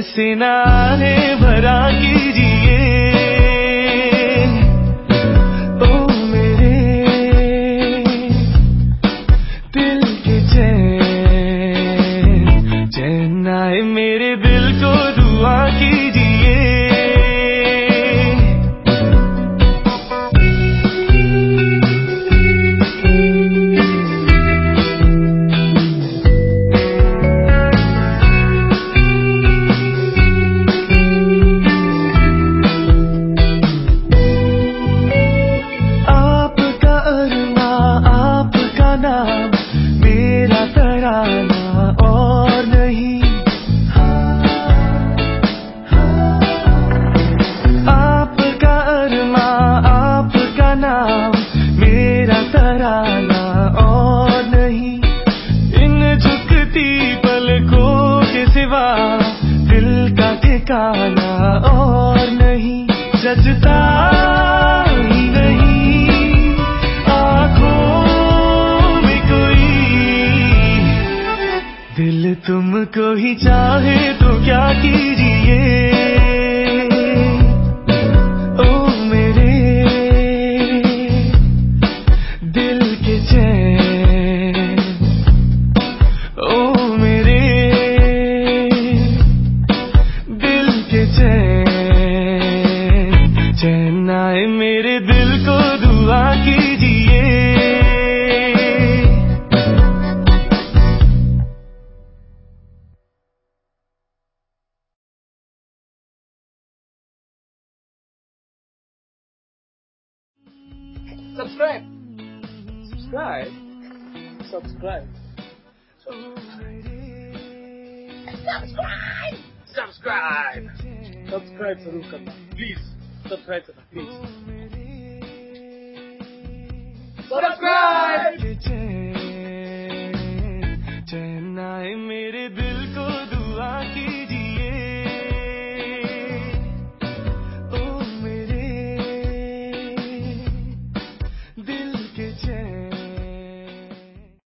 ऐसे नारे भरा कीजिए। ओ मेरे, दिल के चैन चैन आए मेरे दिल को दुआ कीजिए। का और नहीं जजता ही नहीं। आँखों कोई दिल तुमको ही चाहे तो क्या कीजिए? चैन आए मेरे दिल को दुआ कीजिए Subscribe. Subscribe. Subscribe. Subscribe. Subscribe. Subscribe subscribe to Rukata. Please, subscribe to Please. Subscribe!